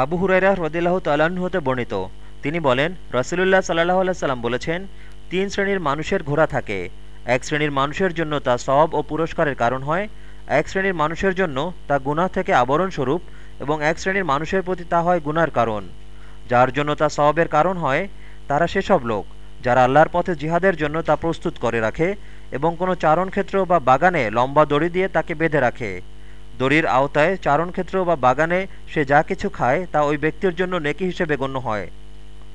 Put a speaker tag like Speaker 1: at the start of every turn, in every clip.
Speaker 1: আবু হুরাইরা রদিল্লাহ তাল্লাহ্ন হতে বর্ণিত। তিনি বলেন, রসুলুল্লাহ সাল্লাহ সাল্লাম বলেছেন, তিন শ্রেণির মানুষের ঘোড়া থাকে। এক শ্রেণির মানুষের জন্য তা সব ও পুরস্কারের কারণ হয়, এক শ্রেণির মানুষের জন্য তা গুনাহ থেকে আবরণ স্বরূপ এবং এক শ্রেণির মানুষের প্রতি তা হয় গুনার কারণ। যার জন্য তা সবের কারণ হয়, তারা সেসব লোক, যারা আল্লাহর পথে জিহাদের জন্য তা প্রস্তুত করে রাখে এবং কোনো চারণক্ষেত্র বা বাগানে লম্বা দড়ি দিয়ে তাকে বেঁধে রাখে। দড়ির আওতায় চারণক্ষেত্র বা বাগানে সে যা কিছু খায় তা ওই ব্যক্তির জন্য নেকি হিসেবে গণ্য হয়।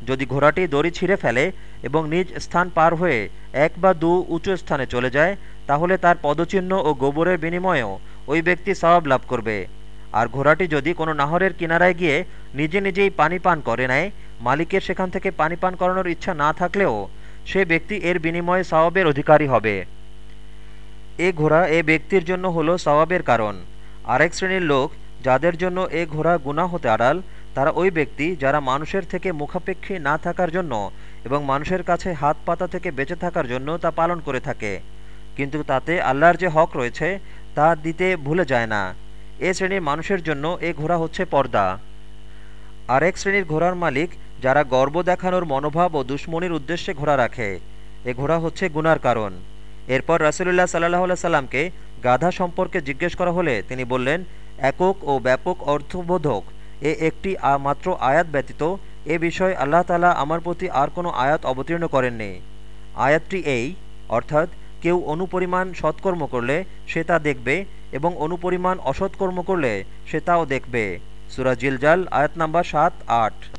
Speaker 1: যদি ঘোড়াটি দড়ি ছিঁড়ে ফেলে এবং নিজ স্থান পার হয়ে এক বা দু উঁচু স্থানে চলে যায়, তাহলে তার পদচিহ্ন ও গোবরের বিনিময়েও ওই ব্যক্তি সওয়াব লাভ করবে। আর ঘোড়াটি যদি কোনো নাহরের কিনারায় গিয়ে নিজে নিজেই পানি পান করে নেয়, মালিকের সেখান থেকে পানি পান করানোর ইচ্ছা না থাকলেও সে ব্যক্তি এর বিনিময়ে সওয়াবের অধিকারী হবে। এ ঘোড়া এ ব্যক্তির জন্য হলো সওয়াবের কারণ। আরেক শ্রেণির লোক যাদের জন্য এ ঘোড়া গুণা হতে আড়াল, তারা ওই ব্যক্তি যারা মানুষের থেকে মুখাপেক্ষী না থাকার জন্য এবং মানুষের কাছে হাত পাতা থেকে বেঁচে থাকার জন্য তা পালন করে থাকে। কিন্তু তাতে আল্লাহর যে হক রয়েছে, তা দিতে ভুলে যায় না। এ শ্রেণির মানুষের জন্য এ ঘোড়া হচ্ছে পর্দা। আরেক শ্রেণির ঘোড়ার মালিক যারা গর্ব দেখানোর মনোভাব ও দুশ্মনির উদ্দেশ্যে ঘোড়া রাখে, এ ঘোড়া হচ্ছে গুনার কারণ। এরপর রাসুলুল্লাহ সাল্লাহ সাল্লামকে গাধা সম্পর্কে জিজ্ঞেস করা হলে তিনি বললেন, একক ও ব্যাপক অর্থবোধক, এ একটি মাত্র আয়াত ব্যতীত, এ বিষয়ে আল্লাহ তালা আমার প্রতি আর কোনো আয়াত অবতীর্ণ করেননি। আয়াতটি এই, অর্থাৎ কেউ অনুপরিমাণ সৎকর্ম করলে সে তা দেখবে এবং অনুপরিমাণ অসৎকর্ম করলে সে তাও দেখবে। সুরা জিলজাল, আয়াত নাম্বার সাত, আট।